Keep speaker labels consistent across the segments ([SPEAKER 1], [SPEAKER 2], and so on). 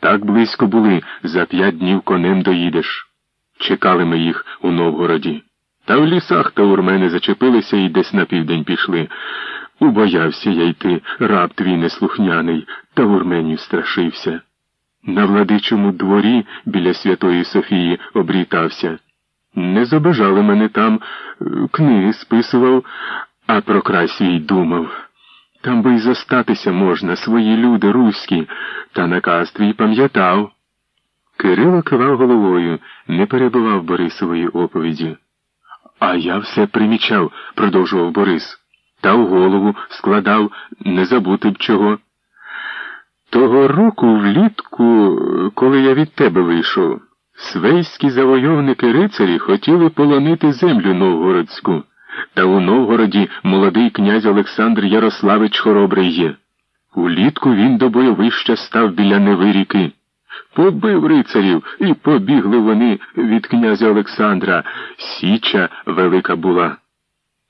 [SPEAKER 1] Так близько були, за п'ять днів конем доїдеш. Чекали ми їх у Новгороді. Та в лісах та урмени зачепилися і десь на південь пішли. Убоявся я йти, раб твій неслухняний, та урменів страшився. На владичому дворі біля Святої Софії обрітався. Не забажали мене там, е, книги списував, а про край свій думав. Там би й зостатися можна, свої люди руські, та наказ твій пам'ятав. Кирило кивав головою, не перебував Борисової оповіді. А я все примічав, продовжував Борис, та в голову складав не забути б чого. Того року влітку, коли я від тебе вийшов, свейські завойовники рицарі хотіли полонити землю новгородську, та у Новгороді молодий князь Олександр Ярославич Хоробрий є. Улітку він до бойовища став біля Невиріки. Побив рицарів, і побігли вони від князя Олександра. Січа велика була.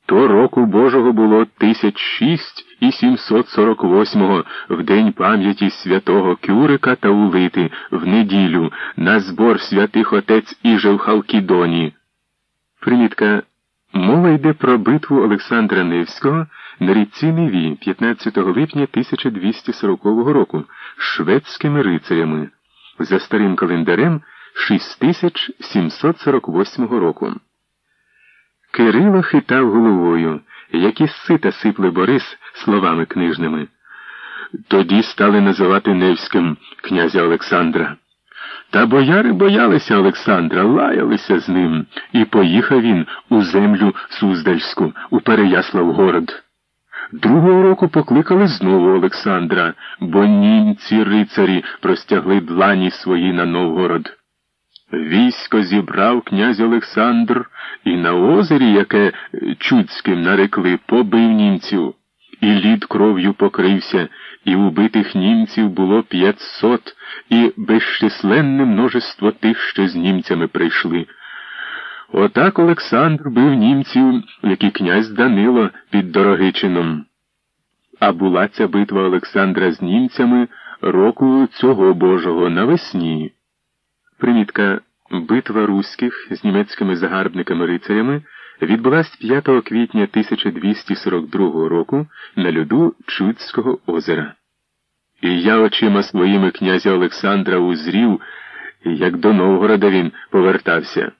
[SPEAKER 1] То року Божого було тисяч шість і сімсот сорок восьмого в день пам'яті святого Кюрика та Улити в неділю на збор святих отець Іже в Халкідоні. Примітка. Мова йде про битву Олександра Невського на річці Неві 15 липня 1240 року шведськими рицарями за старим календарем 6748 року. Кирило хитав головою, як із сита сипле Борис словами книжними. Тоді стали називати Невським князя Олександра. Та бояри боялися Олександра, лаялися з ним, і поїхав він у землю Суздальську, у Переяславгород. Другого року покликали знову Олександра, бо німці рицарі простягли длані свої на Новгород. Військо зібрав князь Олександр і на озері, яке Чудським нарекли, побив німців, і лід кров'ю покрився, і убитих німців було п'ятсот, і безчисленне множество тих, що з німцями прийшли. Отак Олександр бив німців, як і князь Данило під Дорогичином. А була ця битва Олександра з німцями року цього Божого навесні. Примітка Битва руських з німецькими загарбниками-рицарями відбулась 5 квітня 1242 року на льоду Чудського озера. І я очима своїми князя Олександра узрів, як до Новгорода він повертався.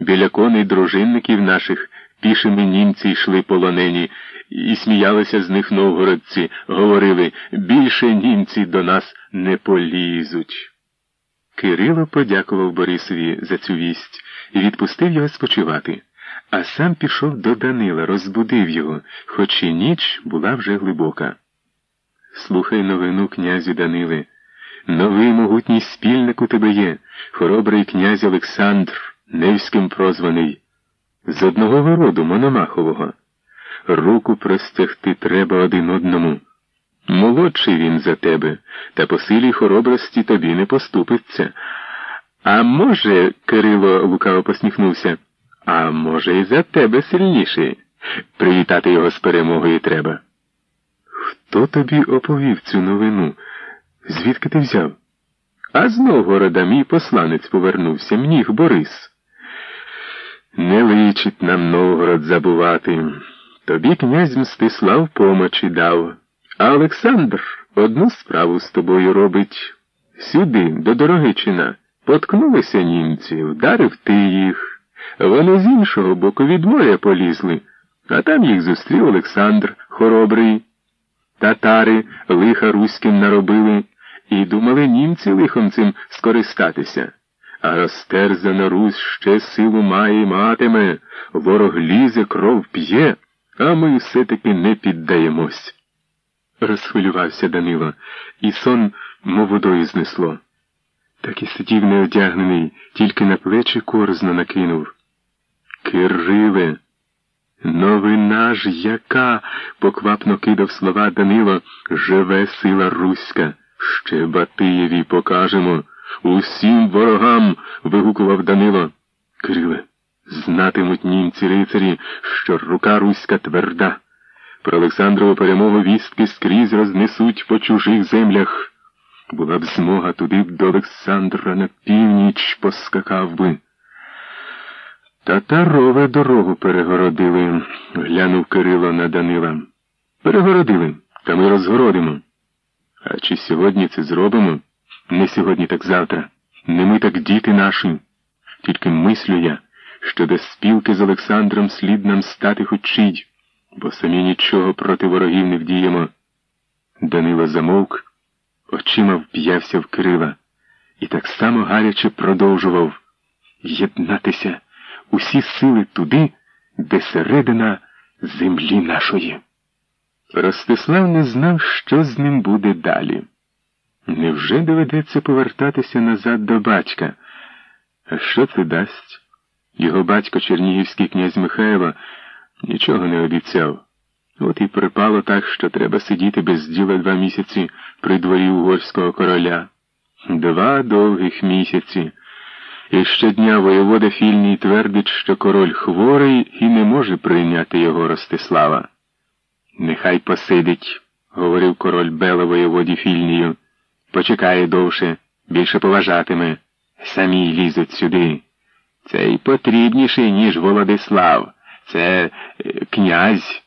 [SPEAKER 1] Біля коней дружинників наших пішими німці йшли полонені, і сміялися з них новгородці, говорили більше німці до нас не полізуть. Кирило подякував Борисові за цю вість і відпустив його спочивати, а сам пішов до Данила, розбудив його, хоч і ніч була вже глибока. Слухай новину, князю Даниле. Новий могутній спільник у тебе є, хоробрий князь Олександр, Невським прозваний. З одного вироду Мономахового. Руку простягти треба один одному. Молодший він за тебе, та по силі хоробрості тобі не поступиться. А може, Кирило лукаво посміхнувся, а може, і за тебе сильніший. Привітати його з перемогою треба. Хто тобі оповів цю новину? Звідки ти взяв? А з Новгорода мій посланець повернувся, мніх Борис. Не личить нам Новгород забувати. Тобі князь Мстислав помочі дав. А Олександр одну справу з тобою робить. Сюди, до Дорогичина, поткнулися німці, вдарив ти їх. Вони з іншого боку від моря полізли, а там їх зустрів Олександр Хоробрий. Татари лиха руським наробили і думали німці лихом цим скористатися. А розтерзана Русь ще силу має і матиме, ворог лізе, кров п'є, а ми все-таки не піддаємось розхвилювався Данило, і сон, мов водою знесло. Так і сидів неодягнений, тільки на плечі корзно накинув. Кириле, новина ж яка, поквапно кидав слова Данило, живе сила Руська. Ще Батиєві покажемо. Усім ворогам. вигукував Данило. Кириле, знатимуть німці рицарі, що рука Руська тверда. Про Олександрову перемогу вістки скрізь рознесуть по чужих землях. Була б змога туди б до Олександра на північ поскакав би. Татарове дорогу перегородили, глянув Кирило на Данила. Перегородили, та ми розгородимо. А чи сьогодні це зробимо? Не сьогодні, так завтра. Не ми так діти наші. Тільки мислю я, що без спілки з Олександром слід нам стати хочуть, бо самі нічого проти ворогів не вдіємо. Данило замовк, очима вп'явся в Кирила і так само гаряче продовжував єднатися усі сили туди, де середина землі нашої. Ростислав не знав, що з ним буде далі. Невже доведеться повертатися назад до батька? А що це дасть? Його батько Чернігівський князь Михайло нічого не обіцяв. От і припало так, що треба сидіти без діла два місяці при дворі угорського короля. Два довгих місяці. І щодня воєвода Фільній твердить, що король хворий і не може прийняти його Ростислава. Нехай посидить, говорив король Бела воєводі Фільнію. Почекає довше, більше поважатиме. Самі лізуть сюди. Це й потрібніший, ніж Володислав. Це е, князь.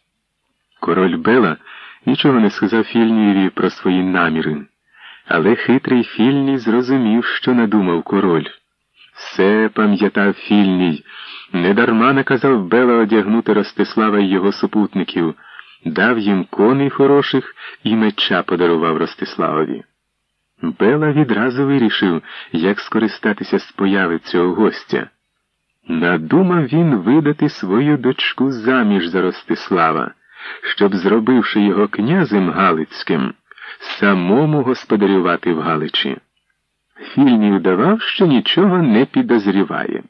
[SPEAKER 1] Король Бела нічого не сказав Фільнієві про свої наміри, але хитрий Фільній зрозумів, що надумав король. Все пам'ятав Фільній. Недарма наказав Бела одягнути Ростислава й його супутників, дав їм коней хороших і меча подарував Ростиславові. Бела відразу вирішив, як скористатися з появи цього гостя. Надумав він видати свою дочку заміж за Ростислава, щоб, зробивши його князем Галицьким, самому господарювати в Галичі. Фільній вдавав, що нічого не підозріває.